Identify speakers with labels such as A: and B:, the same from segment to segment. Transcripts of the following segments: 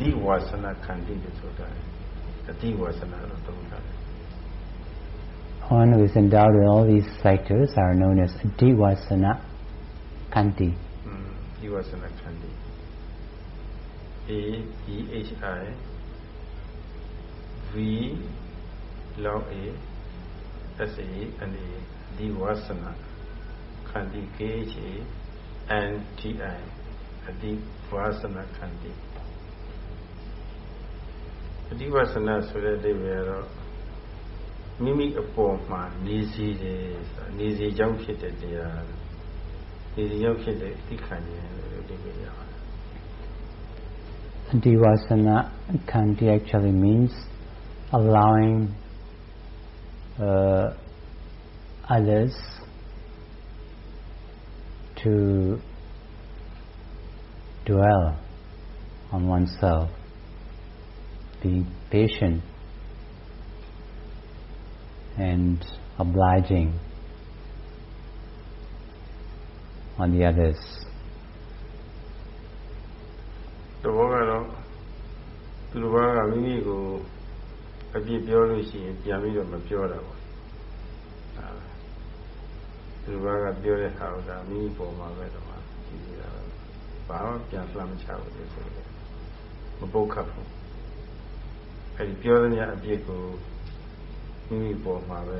A: တိဝါစနာခန္တိလို့ဆိုတာတတိဝါစနာလို့သုံးတာ
B: One who is endowed with all these factors are known as Adhivasana Khanti.
A: Mm, Adhivasana Khanti. A D H I V long and A Adhivasana Khanti K H A N T I Adhivasana Khanti. အတိပဿနာဆိုတဲ့အဓိပ္ပာယ်ကတော့မိမိအပေါ်မှာနေစီတယ်ဆိုတာနေစီကြောင့်ဖြစ်တဲ့တရားနေစီကြောင့်ဖြစ်တဲ့သိခံဉာဏ်လို့ဒီလိုပြောရပါတယ်
B: Adhivasana khanti actually means allowing uh, others to dwell on oneself being patient and obliging on the others.
A: တဘောကတော့သူတစ်ပါးကမိမိကိုအပြစ်ပြောလို့ရှိရင်ပြန်ပြီးတော့မပြောတာပေါ့သူတစ်ပါးကပြောတဲ့ဟာကမိမိပေါ်မှာပဲတော့ကြည့်ရတာဘာမှပြန်လှမ်းမချဘူးလို့ဆိုတယ်မပုတ်ခတ်ဘူး အဲဒီပြောတဲ့ညအပြစ်ကိုမိမိပေါ်မှာပဲ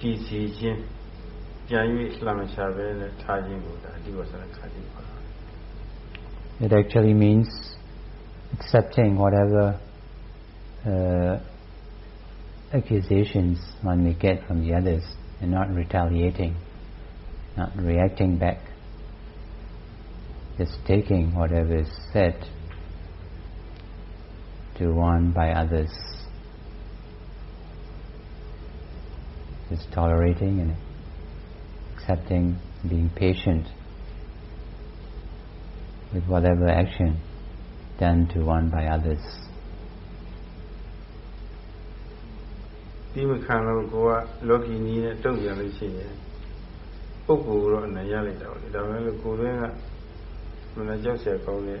A: ကြည်စီခြင်းပြန်၍လှမ်းမချပဲနဲ့ထားခြင်းကိုဒါအဒီဝဆရခါတိပါ
B: It actually means accepting whatever uh, accusations one may get from the others and not retaliating, not reacting back, just taking whatever is said to one by others, just tolerating and accepting, being patient with whatever action done to one by others.
A: ဒီမခံလို့ကိုကလောကီနီးနဲ့တုံ့ပြန်လို့ရှိရင်ပုဂ္ဂိုလ်တော့အနိုင်ရလိုက်တာပေါ့လေဒါပေမဲ့လို့ကိုယ်တွင်းကမနကြောက်เสียကောင်းတဲ့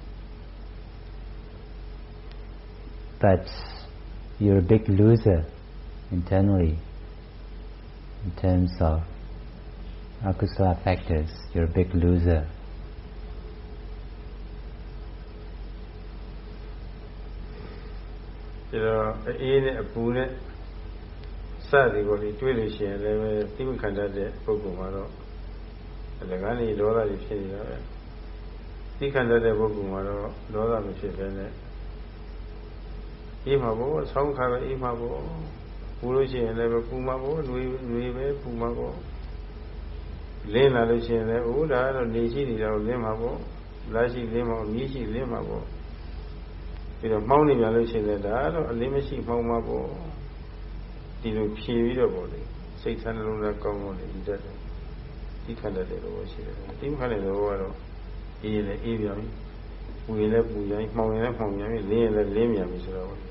B: But you're a big loser internally in terms of akusala factors. You're a big loser.
A: ဒါတော့ အေးနဲ့အပူနဲ့စသည်ပေါ်လေတွေ့လို့ရှိရင်လည်းပဲသိမခံတတ်တဲ့ပုဂ္ဂိုလ်မှာတော့အလကားနေဒေါသကြီးဖြစ်နေတာပဲသိခံတတ်တဲ့ပုဂ္ဂိုလ်မှာတော့ဒေါသမဖြစ်ဘဲနဲ့အေးမှာပေါ့ဆောင်းခါပဲအေးမှာပေါ့ပူလို့ရှိရင်လည်းပဲပူမှာပေါ့နှွေးနှွေးပဲပူမှာပေါ့လင်းလာလို့ရှိရင်လည်းအိုးဒါကတော့နေရှိနေတာကိုလင်းမှာပေါ့လာရှိလင်းမှာမြည်ရှိလင်းမှာပေါ့ပြီးတော့မှောင်းနေပြန်လို့ရှိရင်လည်းဒါတော့အလင်းမရှိမှောင်းမှာပေါ့ဒီလိုဖြေပြီးတော့ပေါ့လေစိတ်ဆန္ဒလုံးသားကောင်းကောင်းနေတတ်တယ်ဒီခန္ဓာတဲ့လို့ရှိတယ်ဒီခန္ဓာတဲ့လို့ကတော့အေးလည်းအေးပြန်ပြီပူရင်လည်းပူရင်မှောင်းရင်လည်းမှောင်းပြန်ပြီလင်းရင်လည်းလင်းပြန်ပြီဆိုတော့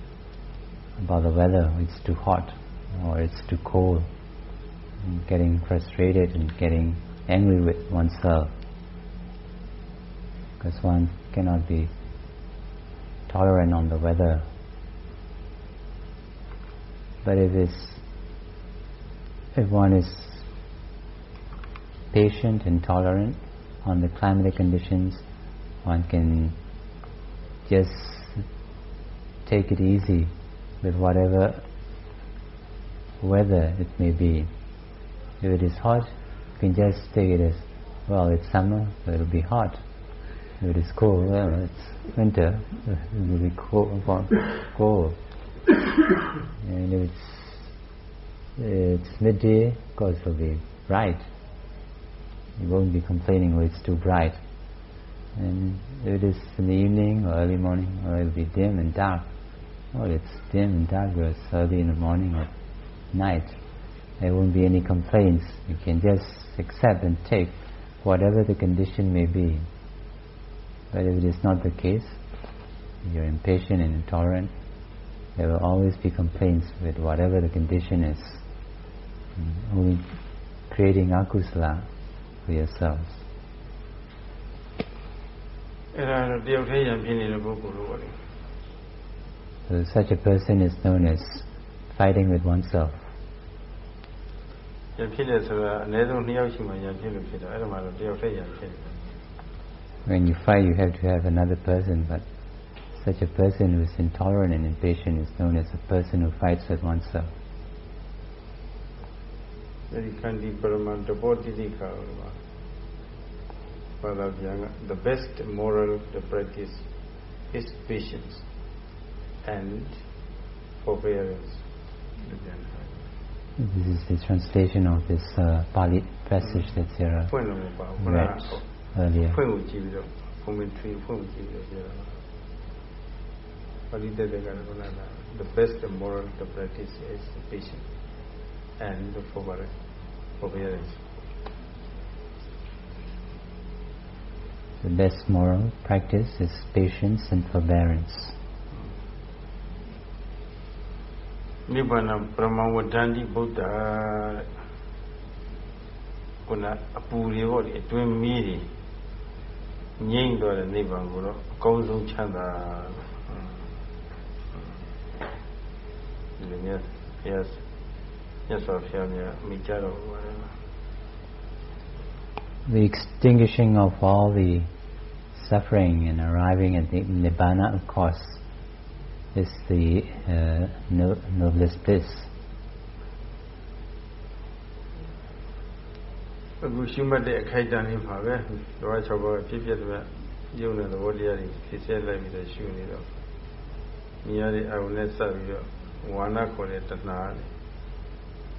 B: about the weather, it's too hot or it's too cold, and getting frustrated and getting angry with oneself. Because one cannot be tolerant on the weather. But if it's if one is patient and tolerant on the climatic conditions, one can just take it easy with whatever weather it may be. If it is hot, you can just take it as, well, it's summer, so it'll be hot. If it is cold, well, it's winter, it will be cold. cold. and if it's, it's midday, of course it will be bright. You won't be complaining, oh, it's too bright. And if it is in the evening or early morning, or it'll be dim and dark. Well, it's dim and dark, it's early in the morning or night. There won't be any complaints. You can just accept and take whatever the condition may be. But if it is not the case, you're impatient and intolerant, there will always be complaints with whatever the condition is. Mm-hmm. Only creating akusala for yourselves. So such a person is known as fighting with oneself.
A: ရံဖြစ်တယ်ဆိုတာအနည်းဆုံးနှစ်ယောက်ရှိမှရံဖြစ်လို့ဖြစ်တာအဲ့ဒါမှတော့တယောက်တည်းရံဖြစ်တယ်
B: When you fight, you have to have another person, but such a person who is intolerant and impatient is known as a person who fights with oneself.
A: အဲ့ဒီခန္တီပရမတဘောတိတိခါလို့ပါဘာသာပြန်က the best moral the practice is patience and forbearance.
B: This is the translation of this uh, Pali passage that Sarah read earlier.
A: The best moral practice is patience and forbearance.
B: The best moral practice is patience and forbearance.
A: နိဗ္ဗာန်ပရမဝတ္တန္တိဗုဒ္ဓတဲ့ခုနအပူတွေပေါ့လေအတွင်းမီးတွေငြိမ့်တော့တဲ့နိဗ္ဗာန်ကိုတော့အကောင်းဆုံးချမ်းသာဒီလိုမျိုးဘုရားမြတ်စွာဘုရားများမိကြတော့ပါတယ်
B: The extinguishing of all the suffering and arriving at the nibbana, of course, is the uh, no, noblest bliss.
A: အခုရှိမှတ်တဲ့အခိုက်အတန့်လေးပါပဲ။လောက၆ပါးဖြစ်ဖြစ်တဲ့ရုပ်နဲ့သဘောတရားတွေဖြစ်ဆက်လိုက်ပြီးတော့ရှုနေတော့ညီရတဲ့အာရုံနဲ့စပ်ပြီးတော့ဝါနာခေါ်တဲ့တဏှာနဲ့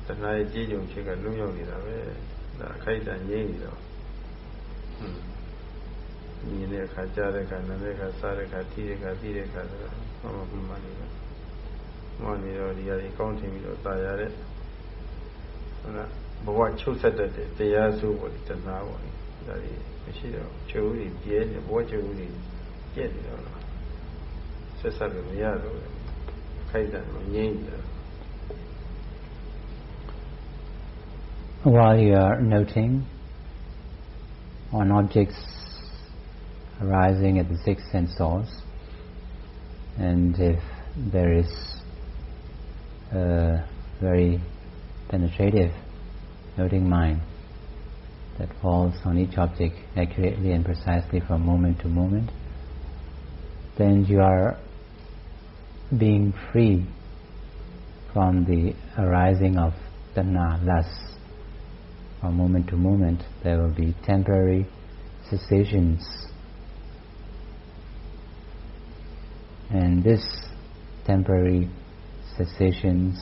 A: တဏှာရဲ့ကြီးကြုံဖြစ်ကလွတ်ရောက်နေတာပဲ။ဒါအခိုက်အတန့်ငြိမ့်နေတော့ ညီတဲ့အခါကြားတဲ့အခါနားတဲ့အခါစားတဲ့အခါထိတဲ့အခါသိတဲ့အခါဆိုတော့မှန်မှန်မှန်နေတော့မှန်နေတော့ဒီဟာတွေကောင်းထင်ပြီးတော့ตายရတဲ့ဟုတ်လားဘဝချုပ်ဆက်တတ်တဲ့တရားစုပေါ့ဒီတဏှာပေါ့ဒါတွေမရှိတော့ချုပ်ဦးတွေပြဲနေဘဝချုပ်ဦးတွေပြက်နေတော့ဆက်ဆက်လို့မရတော့ဘူးခိုက်တယ်ငြိမ့်တယ်
B: While you are noting on objects arising at the six sense doors. and if there is a very penetrative noting mind that falls on each object accurately and precisely from moment to moment, then you are being free from the arising of tanha, lust. From moment to moment, there will be temporary cessations. And this temporary cessations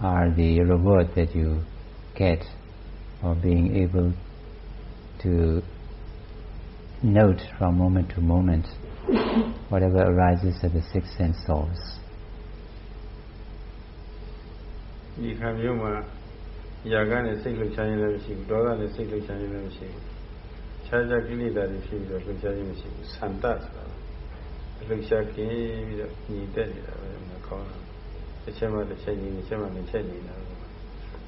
B: are the reward that you get for being able to note from moment to moment whatever arises at the six sense source.
A: ဒီခံမျိုးမှာຢာကနဲ့စိတ်လှုပ်ရှားခြင်းလည်းမရှိဘူးဒေါသနဲ့စိတ်လှုပ်ရှားခြင်းလည်းမရှိဘူး ခြားခြားကိလေသာတွေဖြစ်ပြီးတော့လှုပ်ရှားခြင်းမရှိဘူးဆန္ဒဆိုတာလှုပ်ရှားခြင်းပြီးတော့ညီတက်နေတာပဲမကောင်းဘူးတစ်ချက်မှတစ်ချက်ညီတစ်ချက်မှတစ်ချက်ညီတာပဲ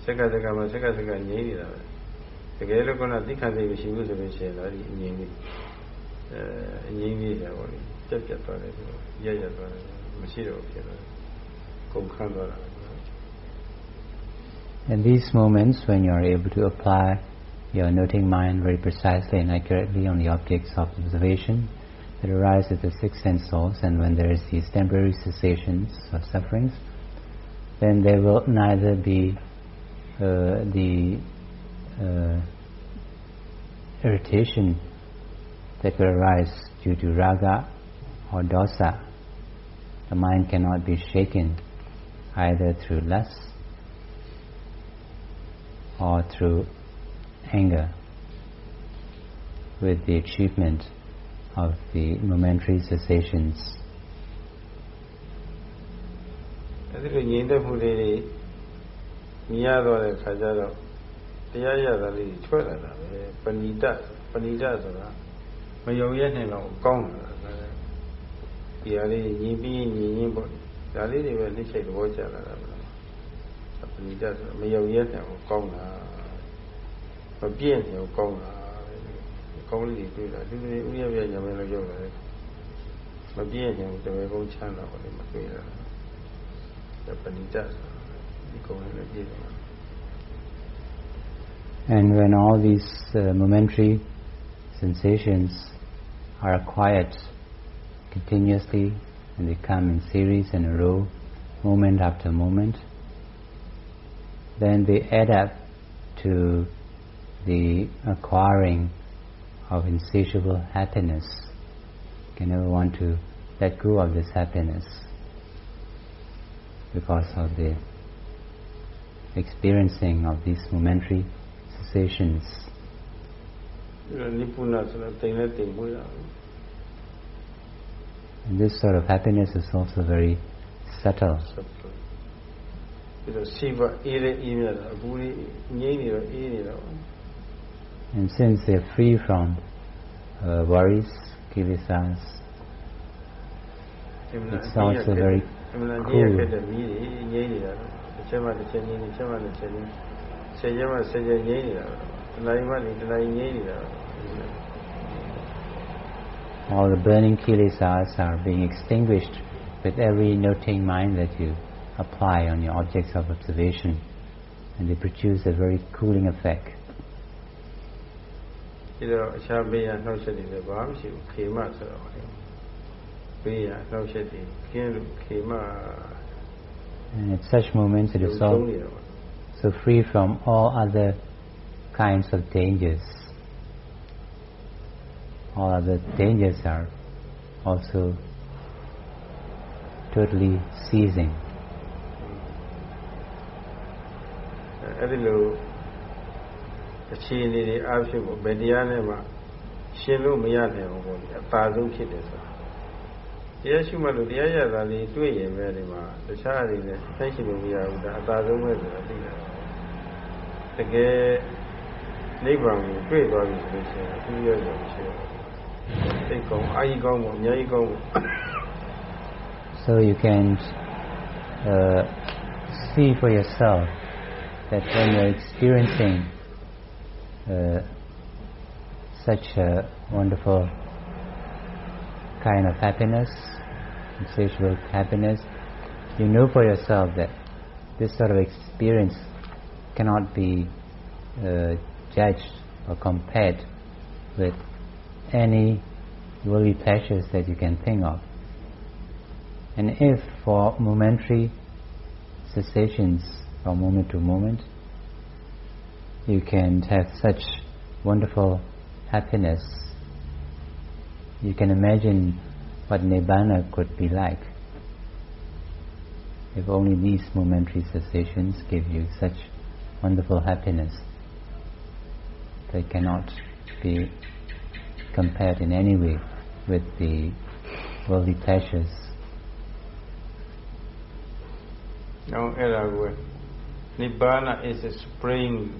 A: စက္ကစက္ကမှစက္ကစက္ကညီနေတာပဲတကယ်လို့ကတိခါစိတ်မရှိဘူးဆိုလို့ရှိရင်တော့ဒီအငြင်းကြီးအဲအငြင်းကြီးတယ်ပေါ့လေပြက်ပြက်သွားတယ်ဆိုတော့ရရသွားတယ်မရှိတော့ဖြစ်တော့ကုန်ခန်းသွားတာ
B: In these moments, when you are able to apply your noting mind very precisely and accurately on the objects of observation, that arise at the six sense souls, and when there is these temporary cessations of sufferings, then there will neither be uh, the uh, irritation that will arise due to raga or dosa. The mind cannot be shaken either through lust or through anger with the achievement of the momentary cessations.
A: အဲဒီလိုငြိမ်သက်မှုလေးတွေမြင်ရတော့တဲ့ခါကျတော့တရားရတာလေးထွက်လာတာပဲပဏိတပဏိတဆိုတာမယုံရဲ့နဲ့တော့ကောင်းလာတာဒီဟာလေးညီပြီးညီရင်းပေါ့ဒါလေးတွေပဲနှိမ့်ချိတ်သဘောကျလာတာပဲပဏိတဆိုတာမယုံရဲ့နဲ့ကောင်းလာ မပြည့်နေကောင်းလာကောင်းလေးတွေတွေ့လာဒီလိုဥရပြညမယ်လို့ရောက်လာတယ်မပြည့်နေဘူးတပည့်ကုန်းချမ်းတာပေါ့လေမတွေ့ရဘူးပဏိတဒီကောင်းလေးပြည့်နေ
B: And when all these uh, momentary sensations are acquired continuously and they come in series in a row, moment after moment, then they add up to the acquiring of insatiable happiness. You can never want to let go of this happiness because of the experiencing of these momentary sensations. And this sort of happiness is also very subtle. And since they're free from uh, worries, kilesas, it's also very cool. ချက်မှတစ်ချက်ငြိမ်းနေချက်မှတစ်ချက်ငြိမ်းဆယ်ချက်မှဆယ်ချက်ငြိမ်းနေတာတဏှာမှနေတဏှာငြိမ်းနေတာ All the burning kilesas are being extinguished with every noting mind that you apply on your objects of observation and they produce a very cooling effect.
A: ဒီတော့အခြားဘေးရနှောက်ချက်တွေလည်းဘာမှမရှိဘူးခေမဆိုတော့ဘေးရနှောက်ချက်တွေခင်းလို့ခေမ
B: and at such moments it is all so free from all other kinds of dangers. All other dangers are also totally ceasing.
A: အဲ့ဒီလို အခြေအနေတွေအားဖြင့်ကိုဘယ်တရားနဲ့မှရှင်းလို့မရနိုင်ဘူးပေါ့လေအပါဆုံးဖြစ်တယ်ဆိုတာတရားရှိမှလို့တရားရတာလေးတွေ့ရင်ပဲဒီမှာတခြားတွေနဲ့ဆိုင်ရှိလို့မရဘူးဒါအသာဆုံးပဲဆိုတာသိတာတကယ်နိဗ္ဗာန်ကိုတွေ့သွားပြီဆိုရင်အခုရရရှိတယ်သိကောင်းအာကြီးကောင်းပေါ့အများကြီးကောင်းပေါ့
B: so you can uh, see for yourself that when you're experiencing uh, such a wonderful kind of happiness, insatiable happiness, you know for yourself that this sort of experience cannot be uh, judged or compared with any worldly pleasures that you can think of. And if for momentary cessations from moment to moment, you can have such wonderful happiness you can imagine what Nibbana could be like if only these momentary cessations give you such wonderful happiness. They cannot be compared in any way with the worldly pleasures.
A: Now, Nibbana is a spring,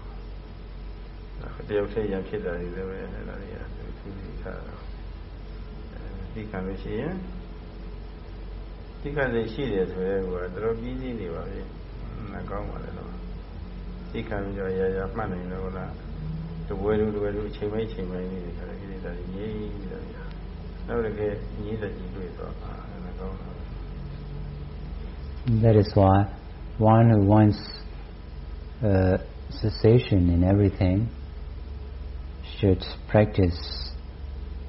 A: တယောက်တည်းရဖြစ်တာတွေလည်းပဲအဲ့ဒါတွေကသူသူထားတာသိခံလို့ရှိရင်သိခံစိတ်ရှိတယ်ဆိုရဲကတော်တော်ပြီးကြီးနေပါပြီမကောင်းပါလေတော့သိခံပြီးတော့ရာရာမှတ်နိုင်တော့လားတပွဲလူတပွဲလူအချိန်မိုက်ချိန်မိုက်နေတယ်ခါကိလေသာကြီးငြိမ့်ပြီးတော့နောက်တကယ်ညည်းတဲ့ကြီးတွေ့တော့အာမကောင်းတော့
B: That is why one who wants uh, cessation in everything should practice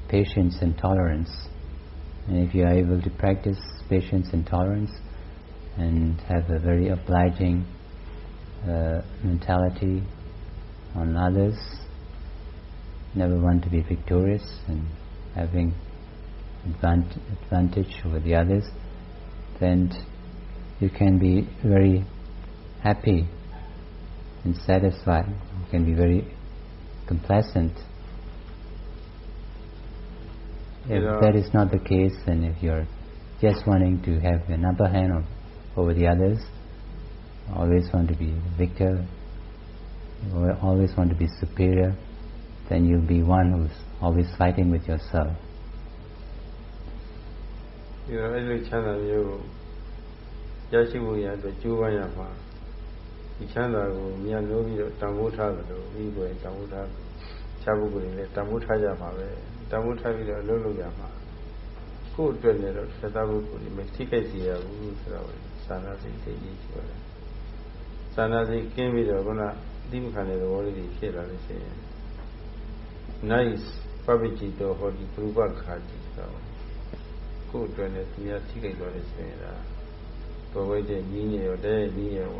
B: patience and tolerance. And if you are able to practice patience and tolerance and have a very obliging uh, mentality on others, never want to be victorious and having advant- advantage over the others, then you can be very happy and satisfied. You can be very complacent. If that is not the case, and if you're just wanting to have an upper hand over the others, always want to be victor, always want to be superior, then you'll be one who's always fighting with yourself.
A: You ဒီတော့ ဒီချမ်းသာကိုမြတ်လို့ပြီးတော့တန်ဖိုးထားသလိုပြီးွယ်တန်ဖိုးထားခြားပုဂ္ဂိုလ်တွေလည်းတန်ဖိုးထားကြမှာပဲတန်ဖိုးထားပြီးတော့အလုပ်လုပ်ကြမှာကိုယ့်အတွက်လည်းတော့သတ္တပုဂ္ဂိုလ်တွေမထိခိုက်စေရဘူးဆိုတော့သာနာစိတ်သိကြီးရှိပါတယ်သာနာစိတ်ကင်းပြီးတော့ခုနတိမခံတဲ့သဘောလေးတွေဖြစ်လာလို့ရှိရင် nice ပပ္ပจิตတော်ဟောဒီပရူပခါတိဆိုတော့ကိုယ့်အတွက်လည်းသူများထိခိုက်သွားလို့ရှိရင်ဒါတော်ဝိတ်တဲ့ညီးညရောတဲ့ညီးရော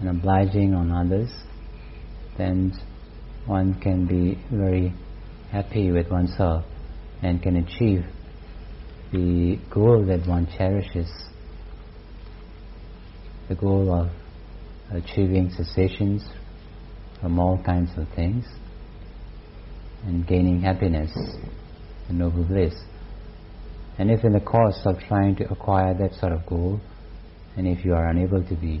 B: and obliging on others, then one can be very happy with oneself and can achieve the goal that one cherishes, the goal of achieving cessations from all kinds of things and gaining happiness and noble bliss. And if in the course of trying to acquire that sort of goal, and if you are unable to be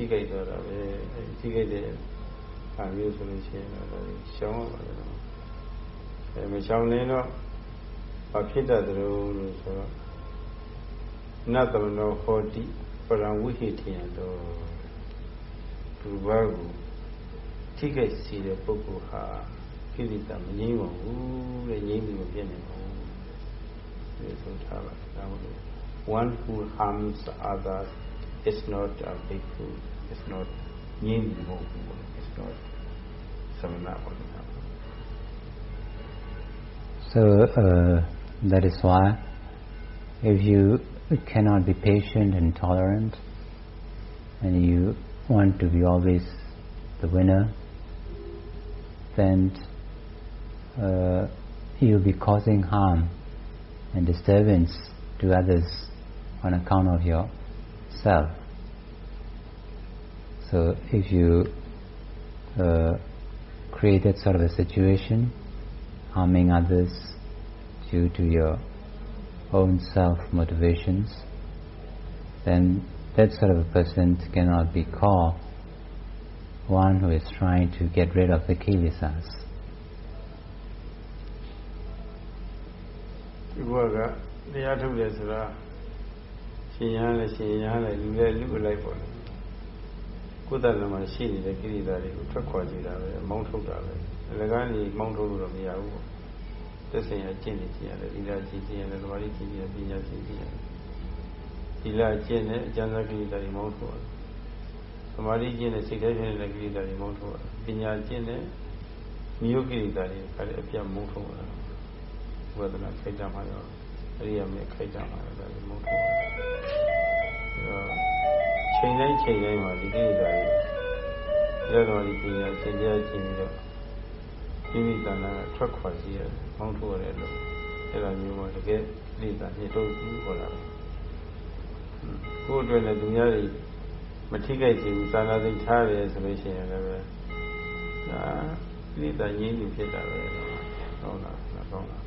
A: ထိခိုက်သွားတာပဲထိခိုက်တဲ့အာမျိုးဆိုလို့ရှိရင်တော့ရှောင်းရပါတယ်အဲမရှောင်နေတော့ဘာဖြစ်တတ်သလဲလို့ဆိုတော့နတ်သမနောဟောတိပရံဝိဟိတယံတော့သူဘာကိုထိခိုက်စီတဲ့ပုဂ္ဂိုလ်ဟာကိလေသာမငြိမ်းပါဘူးတဲ့ငြိမ်းပြီးမပြည့်နိုင်ပါဘူးဒီဆိုထားပါဒါမှမဟုတ် one who harms others It's not a big food. It's not yin It's not something that wasn't
B: So uh, that is why if you cannot be patient and tolerant and you want to be always the winner, then uh, you'll be causing harm and disturbance to others on account of your yourself. So if you uh, create that sort of a situation, harming others due to your own self motivations, then that sort of a person cannot be called one who is trying to get rid of the kilesas.
A: ဒီဘကတရားထုတ်တယ်ဆိုတာ ရှင်ရဟန်းလည်းရှင်ရဟန်းလည်းလူလည်းလူအလိုက်ပေါ့လေကိုယ်တဏ္ဍမှာရှိနေတဲ့ကိရိတာတွေကိုထွက်ခွာကြည့်တာပဲမောင်းထုတ်တာပဲအလကားကြီးမောင်းထုတ်လို့တော့မရဘူးပေါ့သက်ဆိုင်ရာကျင့်နေကြရတယ်ဒီလားကျင့်ကြရတယ်သမာဓိကျင့်ကြရပညာကျင့်ကြရတယ်ဒီလားကျင့်တဲ့အကျဉ်းစားကိလေသာတွေမောင်းထုတ်ရတယ်သမာဓိကျင့်တဲ့စိတ်ထဲဖြစ်နေတဲ့ကိလေသာတွေမောင်းထုတ်ရတယ်ပညာကျင့်တဲ့မြို့ကိလေသာတွေခါတဲ့အပြတ်မုန်းထုတ်ရတာဝေဒနာခိုက်တာမှတော့ အရိယာမေခိုက်တာမှတော့ဒါမုန်းထုတ်ရတာချိန်တိုင်းချိန်တိုင်းမှာဒီကိလေသာတွေရတော်ဒီပညာသင်ကြားခြင်းပြီးတော့မိမိကံကထွက်ခွာစီရမောင်းထုတ်ရတယ်လို့အဲ့ဒါမျိုးမှတကယ်ကိလေသာညှိထုတ်ပြီးဟောတာကိုယ်အတွက်လည်းသူများတွေမထိခိုက်စေဘူးသာနာသိထားတယ်ဆိုလို့ရှိရင်လည်းဒါကိလေသာငြိမ်းပြီးဖြစ်တာပဲဟုတ်လားဟုတ်လား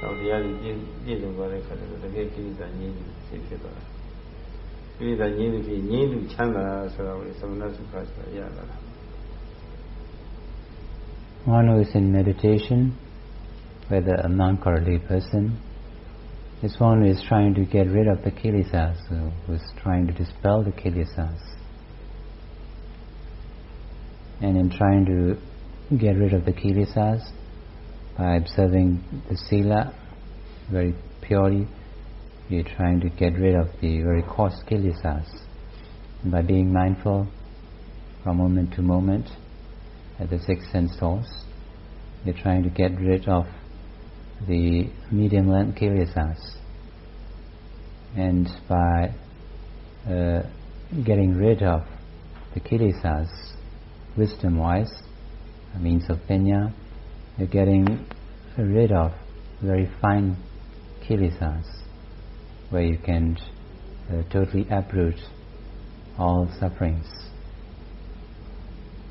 A: တော့တရားကြီးပြည့်ပြည့်စုံသွားတဲ့ခါကျတော့တကယ်ကိလေသာငြိမ်းပြီးဖြစ်ဖြစ်သွားတယ်ကိလေသာငြိမ်းပြီးဖြစ်ငြိမ်းသူချမ်းသာဆိုတာကိုသမဏစုခဆိုတာရလာတာ
B: One who is in meditation, whether a monk or a lay person, is one who is trying to get rid of the kilesas, who is trying to dispel the kilesas. And in trying to get rid of the kilesas by observing the sila very purely. You're trying to get rid of the very coarse kilesas. And by being mindful from moment to moment at the six sense source, you're trying to get rid of the medium length kilesas. And by uh, getting rid of the kilesas wisdom wise, means of penya, you're getting rid of very fine kilesas, where you can uh, totally uproot all sufferings.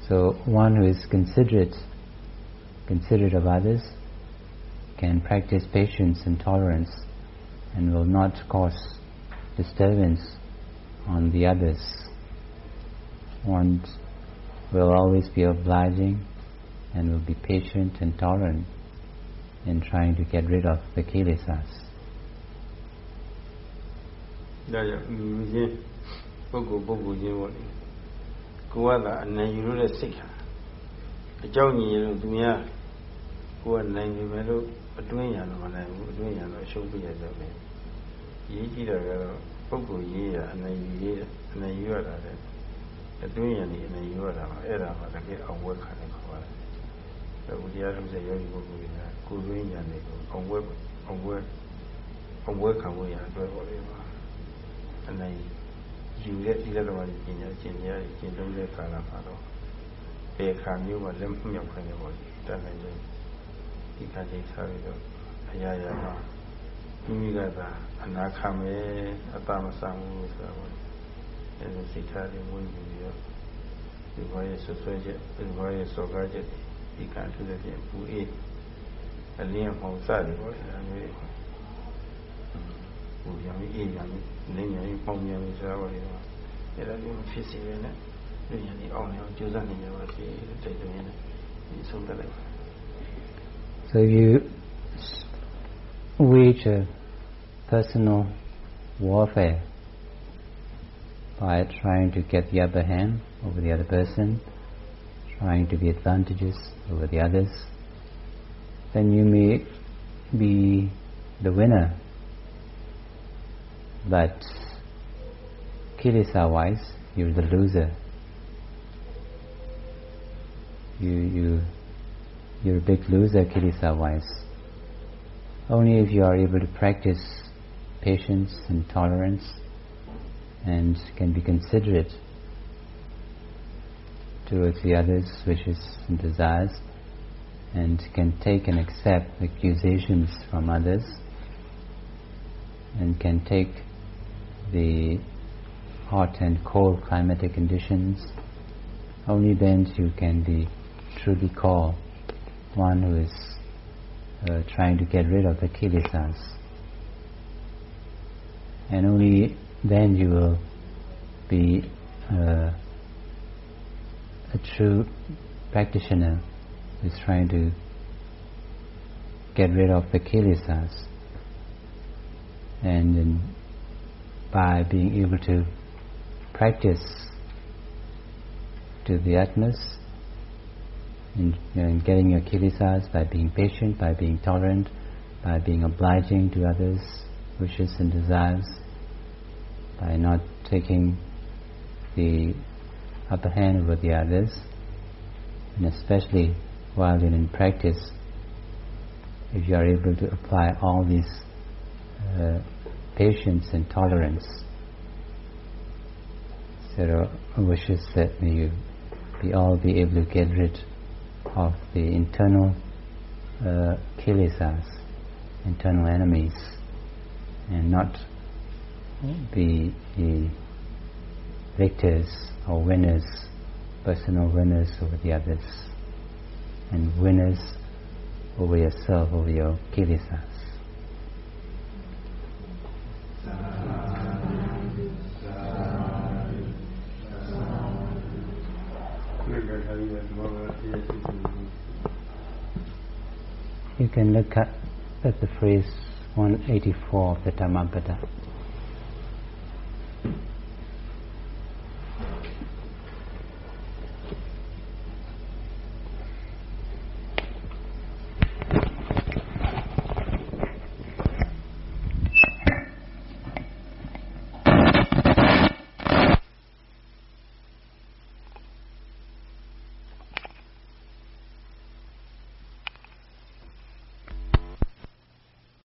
B: So one who is considerate, considerate of others, can practice patience and tolerance and will not cause disturbance on the others. One will always be obliging and will be patient and tolerant in trying to get rid of the kilesas.
A: ဒါကြောင့်လူချင်းပုဂ္ဂိုလ်ပုဂ္ဂိုလ်ချင်းပေါ့လေကိုကသာအနိုင်ယူလို့တဲ့စိတ်ဟာအကြောင်းညီရင်လို့သူများကိုကနိုင်ပြီမဲ့လို့အတွင်းရတော့မနိုင်ဘူးအတွင်းရတော့ရှုံးပြရတော့ပဲရေးကြည့်တာကတော့ပုဂ္ဂိုလ်ရေးရအနိုင်ယူရေးအနိုင်ယူရတာတဲ့အတွင်းရနေအနိုင်ယူရတာပါအဲ့ဒါမှတကယ်အောင်ဝဲခံတယ်ခေါ်ပါတယ် အခုတရားထုံးတဲ့ယောဂီပုဂ္ဂိုလ်တွေကကိုယ်ရင်းညာနေကိုအောင်ဝဲအောင်ဝဲအောင်ဝဲခံဖို့ရအတွက်ပေါ့လေပါအနိုင်ယူတဲ့ဒီလက်တော်ကြီးပညာကျင့်ကြရကျင့်သုံးတဲ့ကာလမှာတော့ဘယ်ခါမျိုးမှလက်မြောက်ခိုင်းတယ်ပေါ့လေတန်နိုင်တယ်ဒီခါကြီးစားပြီးတော့အရာရာမှာမိမိကသာအနာခံမယ်အတမဆံဘူးဆိုတော့အဲဒီစိတ်ထားတွေဝင်ပြီးတော့ဒီဘဝရဲ့ဆွဆွဲချက်ဒီဘဝရဲ့စော်ကားချက်ဒီကံထူးတဲ့ he
B: So you wage a personal warfare by trying to get the upper hand over the other person trying to be advantageous over the others, then you may be the winner. But kilesa wise, you're the loser. You you you're a big loser kilesa wise. Only if you are able to practice patience and tolerance and can be considerate towards the others' wishes and desires and can take and accept accusations from others and can take the hot and cold climatic conditions, only then you can be truly called one who is uh, trying to get rid of the kilesas. And only then you will be uh, a true practitioner is trying to get rid of the kilesas. And in, by being able to practice to the utmost, in, in getting your kilesas by being patient, by being tolerant, by being obliging to others' wishes and desires, by not taking the upper hand over the others, and especially while you're in practice, if you are able to apply all these uh, patience and tolerance, are wishes that may you be all be able to get rid of the internal uh, kilesas, internal enemies, and not be the victors or winners, personal winners over the others, and winners over yourself, over your kilesas. You can look at, at the phrase 184 of the Dhammapada.